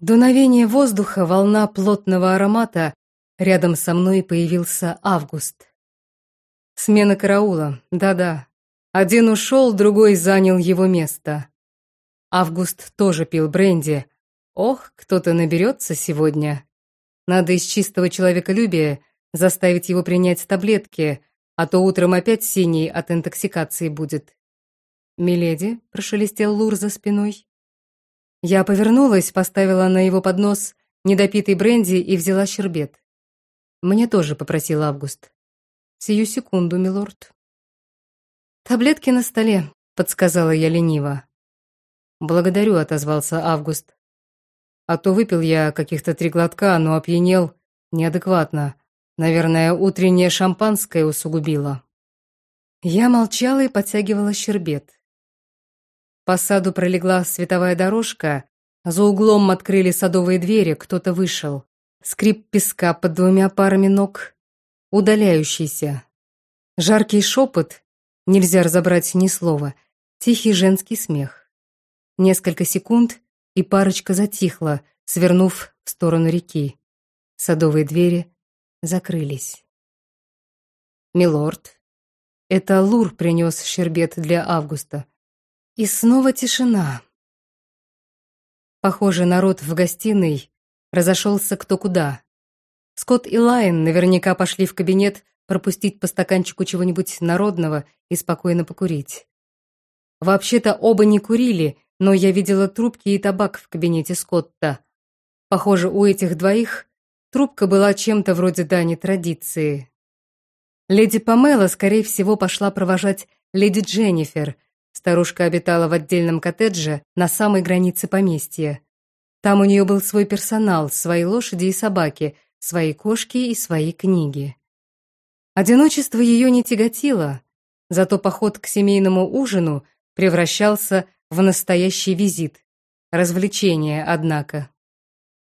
Дуновение воздуха, волна плотного аромата, рядом со мной появился Август. Смена караула, да-да. Один ушел, другой занял его место. Август тоже пил бренди. Ох, кто-то наберется сегодня. Надо из чистого человеколюбия заставить его принять таблетки, а то утром опять синий от интоксикации будет. «Миледи», — прошелестел Лур за спиной. Я повернулась, поставила на его поднос недопитый бренди и взяла щербет. «Мне тоже», — попросил Август. «Сию секунду, милорд». «Таблетки на столе», — подсказала я лениво. «Благодарю», — отозвался Август. «А то выпил я каких-то три глотка, но опьянел неадекватно. Наверное, утреннее шампанское усугубило». Я молчала и подтягивала щербет. По саду пролегла световая дорожка, за углом открыли садовые двери, кто-то вышел. Скрип песка под двумя парами ног, удаляющийся. Жаркий шепот, нельзя разобрать ни слова, тихий женский смех. Несколько секунд, и парочка затихла, свернув в сторону реки. Садовые двери закрылись. «Милорд, это Лур принес щербет для Августа». И снова тишина. Похоже, народ в гостиной разошелся кто куда. Скотт и Лайн наверняка пошли в кабинет пропустить по стаканчику чего-нибудь народного и спокойно покурить. Вообще-то оба не курили, но я видела трубки и табак в кабинете Скотта. Похоже, у этих двоих трубка была чем-то вроде дани традиции. Леди Памела, скорее всего, пошла провожать леди Дженнифер. Старушка обитала в отдельном коттедже на самой границе поместья. Там у нее был свой персонал, свои лошади и собаки, свои кошки и свои книги. Одиночество ее не тяготило, зато поход к семейному ужину превращался в настоящий визит. Развлечение, однако.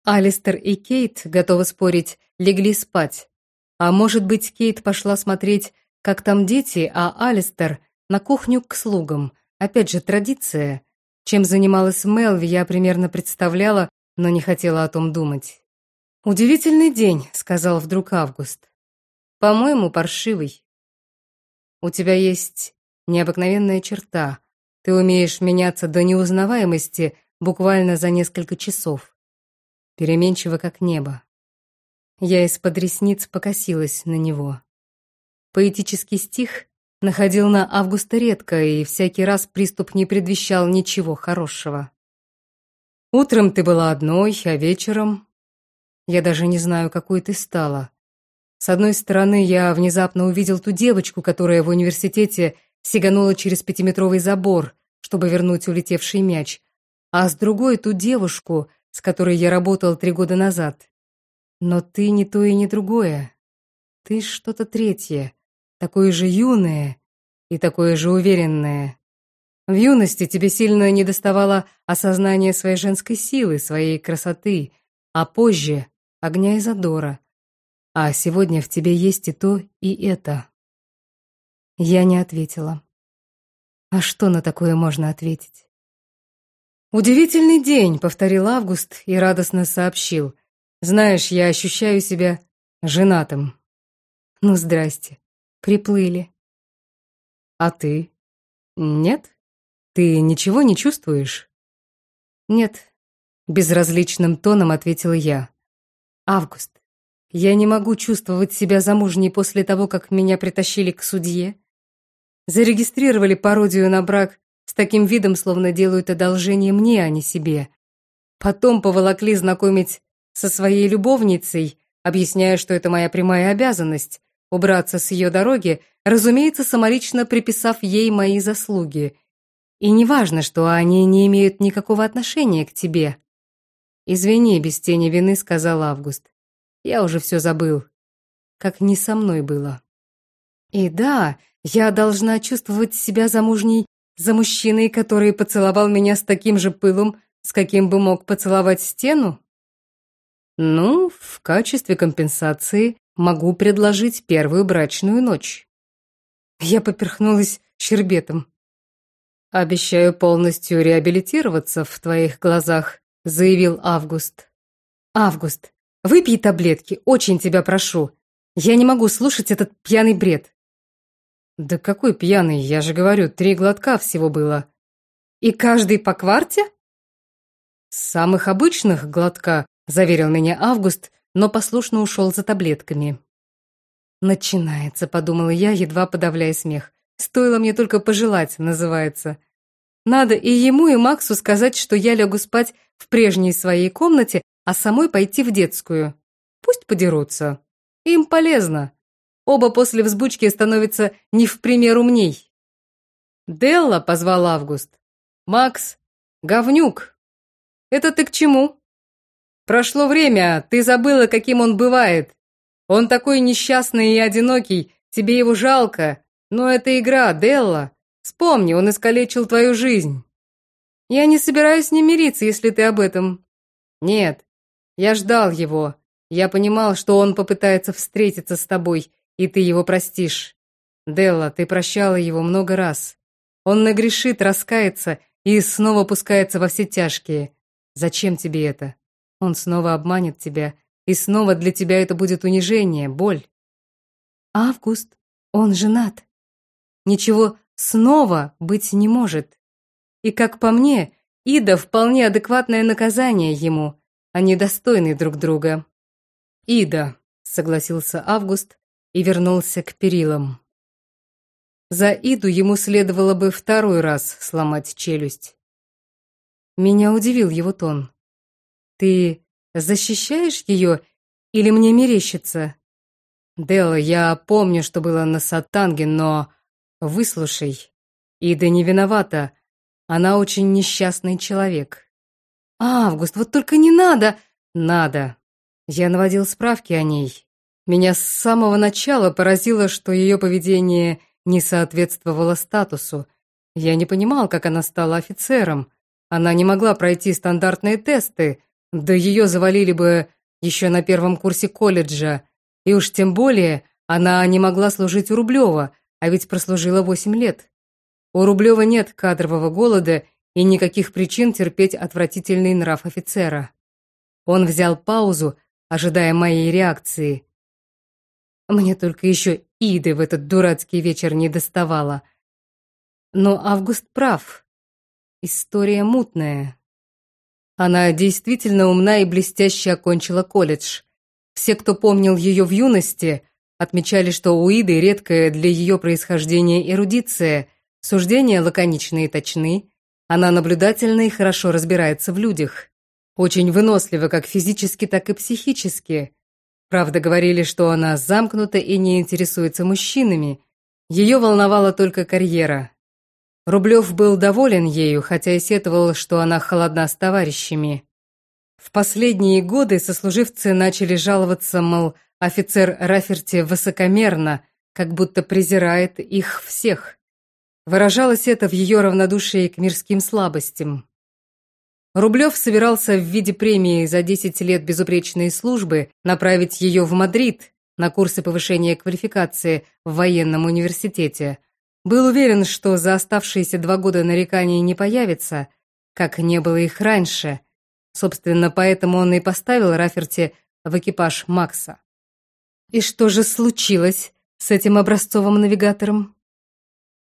Алистер и Кейт, готовы спорить, легли спать. А может быть, Кейт пошла смотреть, как там дети, а Алистер на кухню к слугам. Опять же, традиция. Чем занималась Мелви, я примерно представляла, но не хотела о том думать. «Удивительный день», — сказал вдруг Август. «По-моему, паршивый. У тебя есть необыкновенная черта. Ты умеешь меняться до неузнаваемости буквально за несколько часов. Переменчиво, как небо. Я из-под ресниц покосилась на него. Поэтический стих находил на Августа редко, и всякий раз приступ не предвещал ничего хорошего. Утром ты была одной, а вечером... Я даже не знаю, какой ты стала. С одной стороны, я внезапно увидел ту девочку, которая в университете сиганула через пятиметровый забор, чтобы вернуть улетевший мяч, а с другой ту девушку, с которой я работал три года назад. Но ты не то и не другое. Ты что-то третье, такое же юное и такое же уверенное. В юности тебе сильно недоставало осознания своей женской силы, своей красоты, а позже — огня и задора. А сегодня в тебе есть и то, и это. Я не ответила. А что на такое можно ответить? «Удивительный день», — повторил Август и радостно сообщил. «Знаешь, я ощущаю себя женатым». «Ну, здрасте. Приплыли». «А ты?» «Нет? Ты ничего не чувствуешь?» «Нет», — безразличным тоном ответил я. «Август, я не могу чувствовать себя замужней после того, как меня притащили к судье, Зарегистрировали пародию на брак с таким видом, словно делают одолжение мне, а не себе. Потом поволокли знакомить со своей любовницей, объясняя, что это моя прямая обязанность убраться с ее дороги, разумеется, самолично приписав ей мои заслуги. И неважно, что они не имеют никакого отношения к тебе. «Извини, без тени вины», — сказал Август. «Я уже все забыл. Как не со мной было». И да, я должна чувствовать себя замужней за мужчиной, который поцеловал меня с таким же пылом, с каким бы мог поцеловать стену? Ну, в качестве компенсации могу предложить первую брачную ночь. Я поперхнулась щербетом. Обещаю полностью реабилитироваться в твоих глазах, заявил Август. Август, выпей таблетки, очень тебя прошу. Я не могу слушать этот пьяный бред. Да какой пьяный, я же говорю, три глотка всего было. И каждый по кварте? самых обычных глотка, заверил меня Август, но послушно ушел за таблетками. Начинается, подумала я, едва подавляя смех. Стоило мне только пожелать, называется. Надо и ему, и Максу сказать, что я лягу спать в прежней своей комнате, а самой пойти в детскую. Пусть подерутся. Им полезно. Оба после взбучки становятся не в пример умней. «Делла», — позвал Август. «Макс, говнюк. Это ты к чему?» «Прошло время, ты забыла, каким он бывает. Он такой несчастный и одинокий, тебе его жалко. Но это игра, Делла. Вспомни, он искалечил твою жизнь. Я не собираюсь с ним мириться, если ты об этом. Нет, я ждал его. Я понимал, что он попытается встретиться с тобой, и ты его простишь. Делла, ты прощала его много раз. Он нагрешит, раскается и снова пускается во все тяжкие. Зачем тебе это? Он снова обманет тебя, и снова для тебя это будет унижение, боль. Август, он женат. Ничего снова быть не может. И, как по мне, Ида вполне адекватное наказание ему, они достойны друг друга. «Ида», — согласился Август и вернулся к перилам. За Иду ему следовало бы второй раз сломать челюсть. Меня удивил его тон. «Ты защищаешь ее или мне мерещится?» «Делла, я помню, что было на Сатанге, но...» Выслушай. Ида не виновата. Она очень несчастный человек. Август, вот только не надо. Надо. Я наводил справки о ней. Меня с самого начала поразило, что ее поведение не соответствовало статусу. Я не понимал, как она стала офицером. Она не могла пройти стандартные тесты, да ее завалили бы еще на первом курсе колледжа. И уж тем более она не могла служить у Рублева, а ведь прослужила восемь лет. У Рублева нет кадрового голода и никаких причин терпеть отвратительный нрав офицера. Он взял паузу, ожидая моей реакции. Мне только еще Иды в этот дурацкий вечер не доставало. Но Август прав. История мутная. Она действительно умна и блестяще окончила колледж. Все, кто помнил ее в юности, Отмечали, что у Иды редкая для ее происхождения эрудиция, суждения лаконичные и точны, она наблюдательна и хорошо разбирается в людях. Очень вынослива как физически, так и психически. Правда, говорили, что она замкнута и не интересуется мужчинами. Ее волновала только карьера. Рублев был доволен ею, хотя и сетовал, что она холодна с товарищами. В последние годы сослуживцы начали жаловаться, мол, Офицер Раферти высокомерно, как будто презирает их всех. Выражалось это в ее равнодушии к мирским слабостям. Рублев собирался в виде премии за 10 лет безупречной службы направить ее в Мадрид на курсы повышения квалификации в военном университете. Был уверен, что за оставшиеся два года нареканий не появится, как не было их раньше. Собственно, поэтому он и поставил Раферти в экипаж Макса. И что же случилось с этим образцовым навигатором?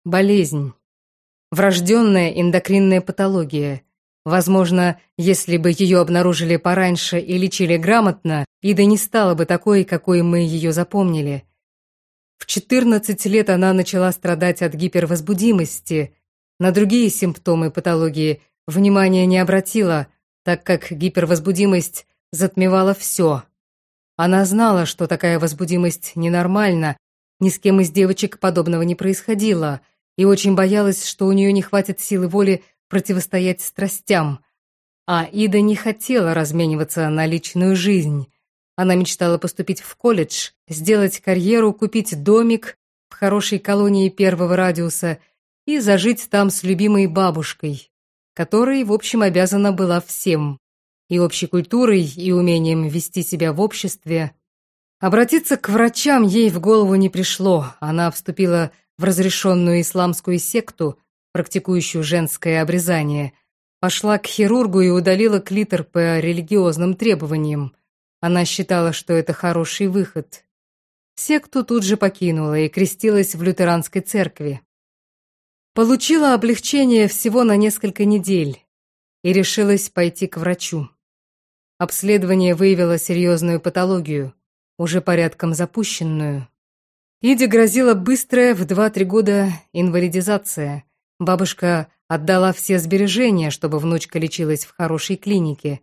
Болезнь. Врожденная эндокринная патология. Возможно, если бы ее обнаружили пораньше и лечили грамотно, Ида не стала бы такой, какой мы ее запомнили. В 14 лет она начала страдать от гипервозбудимости. На другие симптомы патологии внимания не обратила, так как гипервозбудимость затмевала все. Она знала, что такая возбудимость ненормальна, ни с кем из девочек подобного не происходило, и очень боялась, что у нее не хватит силы воли противостоять страстям. А Ида не хотела размениваться на личную жизнь. Она мечтала поступить в колледж, сделать карьеру, купить домик в хорошей колонии первого радиуса и зажить там с любимой бабушкой, которой, в общем, обязана была всем и общей культурой, и умением вести себя в обществе. Обратиться к врачам ей в голову не пришло. Она вступила в разрешенную исламскую секту, практикующую женское обрезание. Пошла к хирургу и удалила клитор по религиозным требованиям. Она считала, что это хороший выход. Секту тут же покинула и крестилась в лютеранской церкви. Получила облегчение всего на несколько недель и решилась пойти к врачу. Обследование выявило серьезную патологию, уже порядком запущенную. Иде грозила быстрая в 2-3 года инвалидизация. Бабушка отдала все сбережения, чтобы внучка лечилась в хорошей клинике.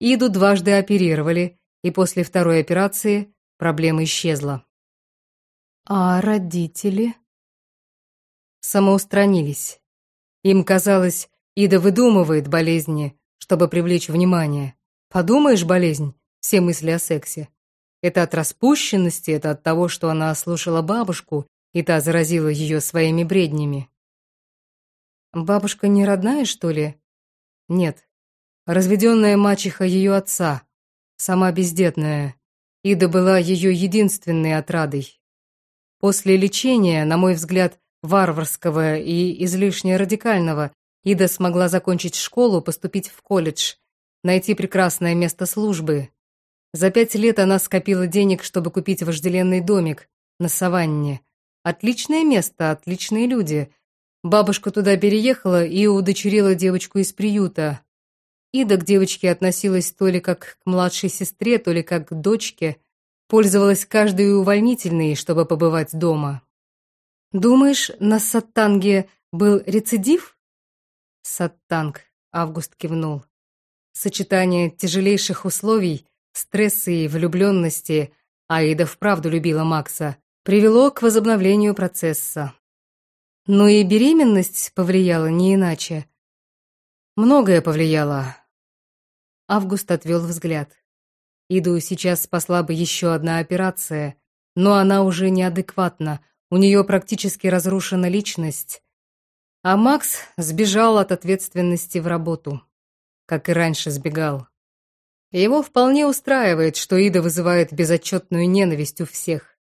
Иду дважды оперировали, и после второй операции проблема исчезла. А родители? Самоустранились. Им казалось, Ида выдумывает болезни, чтобы привлечь внимание. Подумаешь, болезнь, все мысли о сексе. Это от распущенности, это от того, что она слушала бабушку, и та заразила ее своими бреднями. Бабушка не родная, что ли? Нет. Разведенная мачеха ее отца, сама бездетная. Ида была ее единственной отрадой. После лечения, на мой взгляд, варварского и излишне радикального, Ида смогла закончить школу, поступить в колледж, найти прекрасное место службы. За пять лет она скопила денег, чтобы купить вожделенный домик на саванне. Отличное место, отличные люди. Бабушка туда переехала и удочерила девочку из приюта. Ида к девочке относилась то ли как к младшей сестре, то ли как к дочке. Пользовалась каждой увольнительной, чтобы побывать дома. «Думаешь, на Саттанге был рецидив?» «Саттанг», — Август кивнул. Сочетание тяжелейших условий, стресса и влюбленности, Аида вправду любила Макса, привело к возобновлению процесса. Но и беременность повлияла не иначе. Многое повлияло. Август отвел взгляд. Иду сейчас спасла бы еще одна операция, но она уже неадекватна, у нее практически разрушена личность. А Макс сбежал от ответственности в работу как и раньше сбегал. Его вполне устраивает, что Ида вызывает безотчетную ненависть у всех.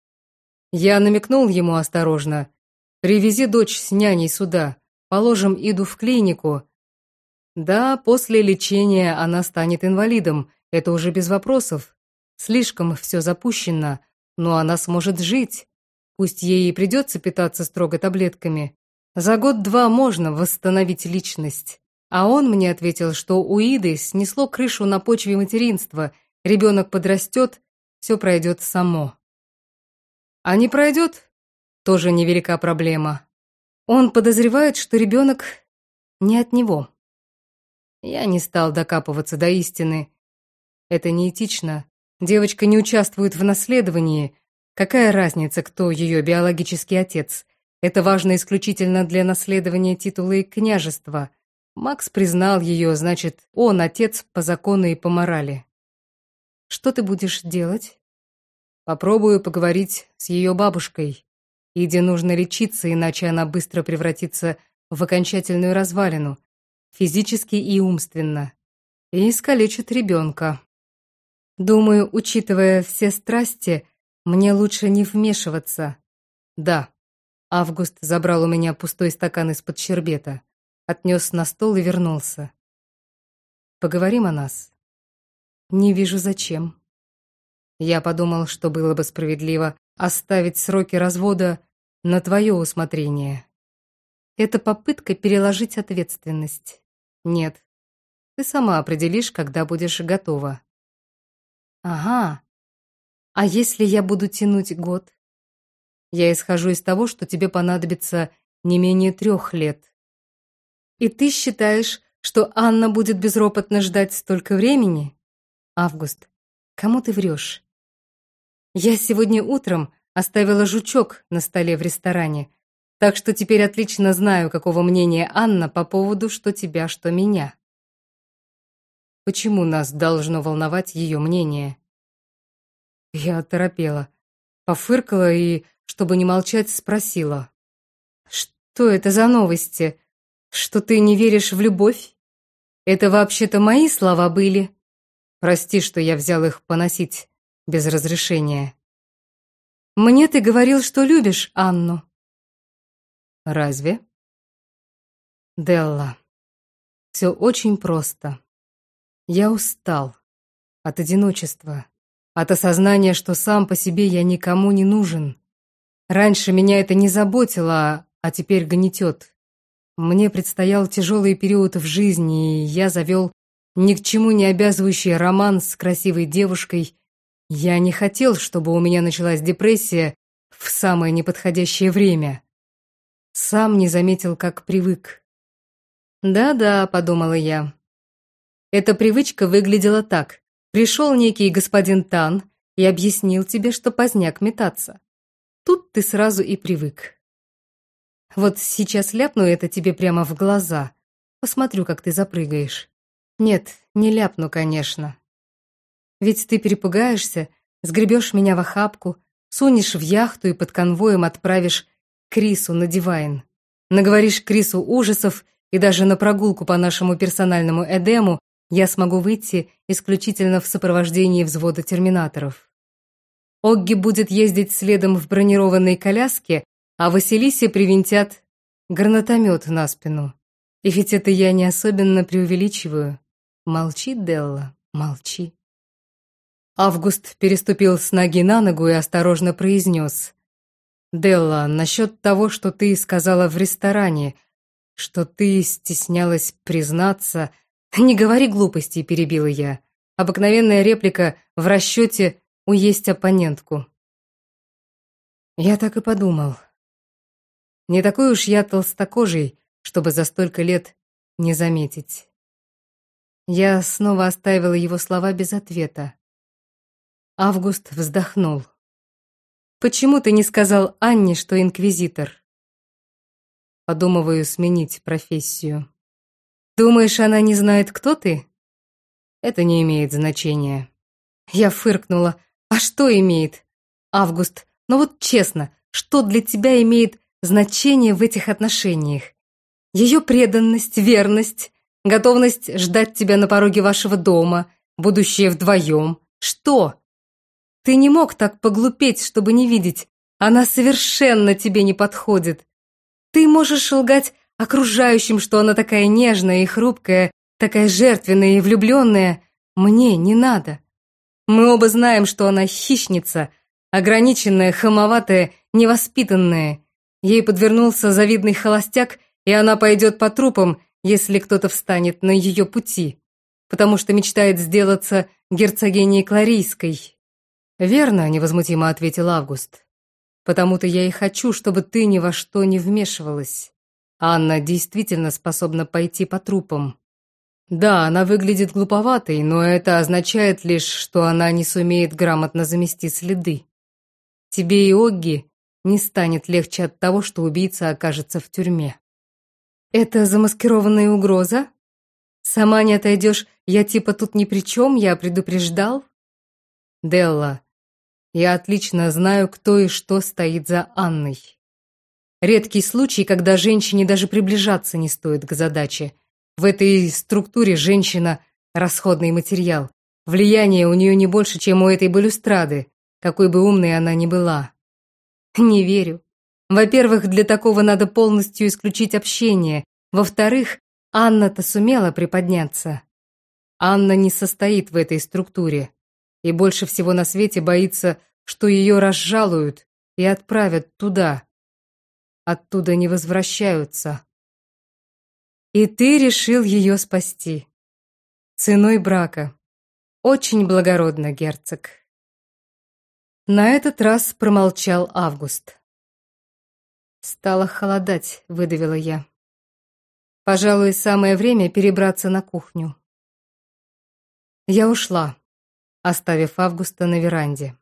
Я намекнул ему осторожно. «Привези дочь с няней сюда, положим Иду в клинику». Да, после лечения она станет инвалидом, это уже без вопросов. Слишком все запущено, но она сможет жить. Пусть ей и придется питаться строго таблетками. За год-два можно восстановить личность. А он мне ответил, что у Иды снесло крышу на почве материнства, ребенок подрастет, все пройдет само. А не пройдет, тоже невелика проблема. Он подозревает, что ребенок не от него. Я не стал докапываться до истины. Это неэтично. Девочка не участвует в наследовании. Какая разница, кто ее биологический отец? Это важно исключительно для наследования титула и княжества – Макс признал ее, значит, он отец по закону и по морали. Что ты будешь делать? Попробую поговорить с ее бабушкой. Иде нужно лечиться, иначе она быстро превратится в окончательную развалину, физически и умственно, и искалечит ребенка. Думаю, учитывая все страсти, мне лучше не вмешиваться. Да. Август забрал у меня пустой стакан из-под щербета отнес на стол и вернулся. Поговорим о нас. Не вижу зачем. Я подумал, что было бы справедливо оставить сроки развода на твое усмотрение. Это попытка переложить ответственность. Нет. Ты сама определишь, когда будешь готова. Ага. А если я буду тянуть год? Я исхожу из того, что тебе понадобится не менее трех лет. И ты считаешь, что Анна будет безропотно ждать столько времени? Август, кому ты врешь? Я сегодня утром оставила жучок на столе в ресторане, так что теперь отлично знаю, какого мнения Анна по поводу что тебя, что меня. Почему нас должно волновать ее мнение? Я оторопела, пофыркала и, чтобы не молчать, спросила. Что это за новости? что ты не веришь в любовь? Это вообще-то мои слова были. Прости, что я взял их поносить без разрешения. Мне ты говорил, что любишь Анну. Разве? Делла. Все очень просто. Я устал от одиночества, от осознания, что сам по себе я никому не нужен. Раньше меня это не заботило, а теперь гнетет. Мне предстоял тяжелый период в жизни, и я завел ни к чему не обязывающий роман с красивой девушкой. Я не хотел, чтобы у меня началась депрессия в самое неподходящее время. Сам не заметил, как привык. «Да-да», — подумала я. Эта привычка выглядела так. Пришел некий господин Тан и объяснил тебе, что поздняк метаться. Тут ты сразу и привык. Вот сейчас ляпну это тебе прямо в глаза. Посмотрю, как ты запрыгаешь. Нет, не ляпну, конечно. Ведь ты перепугаешься, сгребешь меня в охапку, сунешь в яхту и под конвоем отправишь Крису на дивайн. Наговоришь Крису ужасов, и даже на прогулку по нашему персональному Эдему я смогу выйти исключительно в сопровождении взвода терминаторов. Огги будет ездить следом в бронированной коляске, а Василисе привинтят гранатомет на спину. И ведь это я не особенно преувеличиваю. Молчи, Делла, молчи. Август переступил с ноги на ногу и осторожно произнес. «Делла, насчет того, что ты сказала в ресторане, что ты стеснялась признаться, «Не говори глупостей», — перебила я. Обыкновенная реплика в расчете уесть оппонентку. Я так и подумал. Не такой уж я толстокожий, чтобы за столько лет не заметить. Я снова оставила его слова без ответа. Август вздохнул. «Почему ты не сказал Анне, что инквизитор?» Подумываю сменить профессию. Думаешь, она не знает, кто ты? Это не имеет значения. Я фыркнула. А что имеет? Август, ну вот честно, что для тебя имеет значение в этих отношениях? Ее преданность, верность, готовность ждать тебя на пороге вашего дома, будущее вдвоем. Что? Ты не мог так поглупеть, чтобы не видеть. Она совершенно тебе не подходит. Ты можешь лгать окружающим, что она такая нежная и хрупкая, такая жертвенная и влюбленная, мне не надо. Мы оба знаем, что она хищница, ограниченная, хамоватая, невоспитанная. Ей подвернулся завидный холостяк, и она пойдет по трупам, если кто-то встанет на ее пути, потому что мечтает сделаться герцогиней Кларийской. «Верно», — невозмутимо ответил Август. «Потому-то я и хочу, чтобы ты ни во что не вмешивалась. Анна действительно способна пойти по трупам. Да, она выглядит глуповатой, но это означает лишь, что она не сумеет грамотно замести следы. Тебе и Огги не станет легче от того, что убийца окажется в тюрьме. Это замаскированная угроза? Сама не отойдешь, я типа тут ни при чем, я предупреждал? Делла, я отлично знаю, кто и что стоит за Анной. Редкий случай, когда женщине даже приближаться не стоит к задаче. В этой структуре женщина – расходный материал. Влияние у нее не больше, чем у этой балюстрады, какой бы умной она ни была. Не верю. Во-первых, для такого надо полностью исключить общение. Во-вторых, Анна-то сумела приподняться. Анна не состоит в этой структуре и больше всего на свете боится, что ее разжалуют и отправят туда, оттуда не возвращаются. И ты решил ее спасти. Ценой брака. Очень благородно, герцог. На этот раз промолчал Август. Стало холодать, выдавила я. Пожалуй, самое время перебраться на кухню. Я ушла, оставив Августа на веранде.